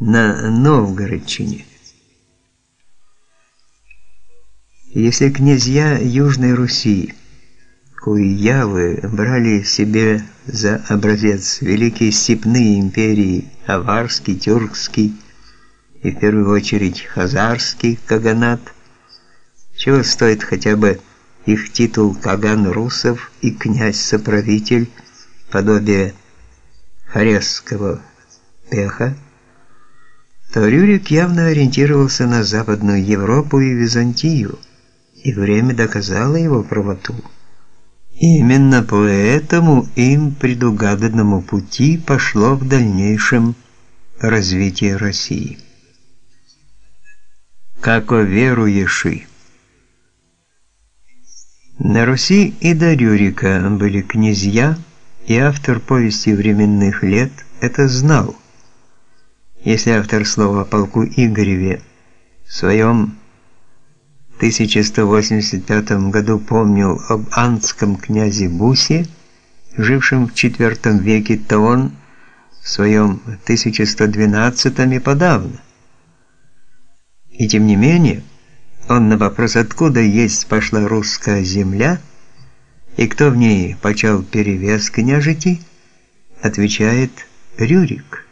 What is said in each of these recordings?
на Новгородчине. Если князья Южной Руси, Куявы, брали себе за образец великие степные империи Аварский, Тюркский и в первую очередь Хазарский Каганат, чего стоит хотя бы их титул Каган Русов и князь-соправитель, подобие Хорезского Пеха, Рюрик явно ориентировался на Западную Европу и Византию, и время доказало его правоту. И именно по этому им предугаданному пути пошло в дальнейшем развитие России. Как о веруеши. На Руси и до Рюрика были князья, и автор повести временных лет это знал. Если автор слова полку Игореве в своем 1185 году помнил об анском князе Бусе, жившем в IV веке, то он в своем 1112 и подавно. И тем не менее, он на вопрос, откуда есть пошла русская земля и кто в ней почал перевес княжити, отвечает Рюрик.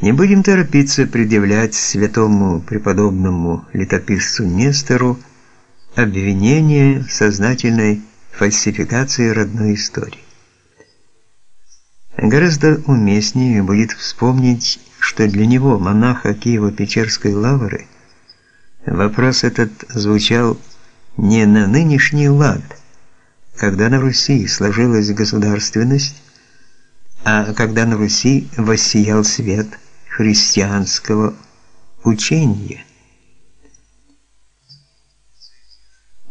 Не будем торопиться предъявлять святому преподобному летописцу Нестору обвинение в сознательной фальсификации родной истории. Гораздо уместнее будет вспомнить что для него, монаха Киево-Печерской лавры, вопрос этот звучал не на нынешний лад, когда на Руси сложилась государственность, а когда на Руси воссиял свет христианского учения.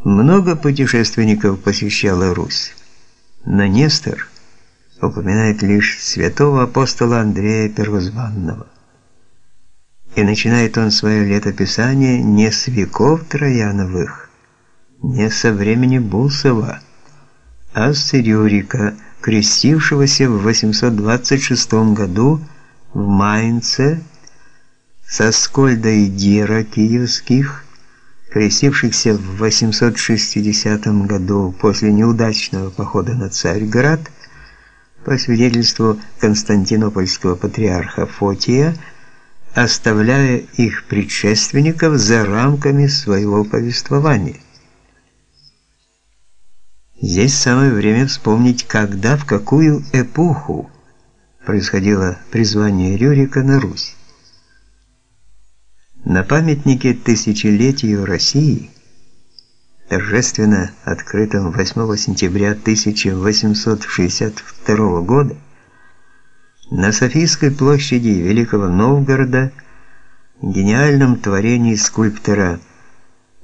Много путешественников посещало Русь, но Нестор – упоминает лишь святого апостола Андрея Первозванного. И начинает он свое летописание не с веков Трояновых, не со времени Бусова, а с Рюрика, крестившегося в 826 году в Майнце, со Скольда и Дира киевских, крестившихся в 860 году после неудачного похода на Царьград, по свидетельству константинопольского патриарха Фотия, оставляя их предшественников за рамками своего повествования. Здесь самое время вспомнить, когда, в какую эпоху происходило призвание Рюрика на Русь. На памятнике тысячелетию России торжественно открытом 8 сентября 1862 года на Софийской площади Великого Новгорода, гениальном творении скульптора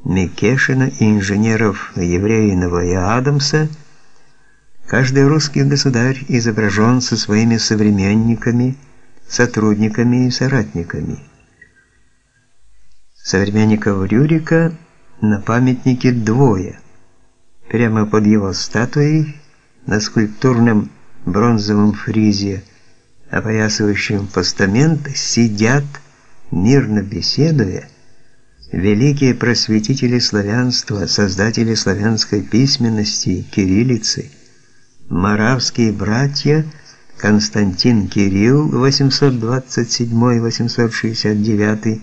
Микешина и инженеров Евреинова и Адамса, каждый русский государь изображен со своими современниками, сотрудниками и соратниками. Современников Рюрика – на памятнике двое. Прямо под его статуей на скульптурном бронзовом фризе, опоясывающем постамент, сидят, мирно беседуя, великие просветители славянства, создатели славянской письменности, кириллицы, моравские братья Константин Кирилл 827-869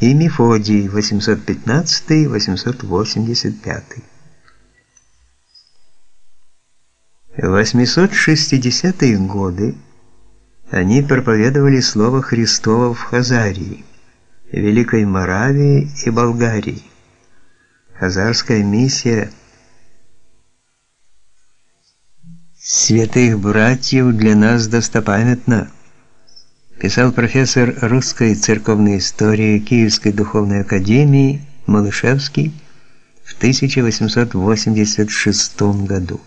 и Мефодий 815-885. В 860-е годы они проповедовали слово Христово в Хазарии, Великой Моравии и Болгарии. Хазарская миссия святых братьев для нас достопамятна писал профессор русской церковной истории Киевской духовной академии Малышевский в 1886 году.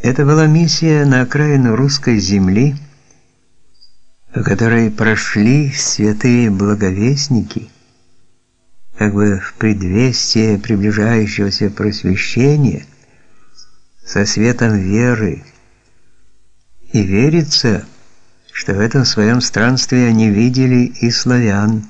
Это была миссия на окраину русской земли, по которой прошли святые благовестники, как бы в предвестие приближающегося просвещения со светом веры. И верится, что в этом своем странстве они видели и славян,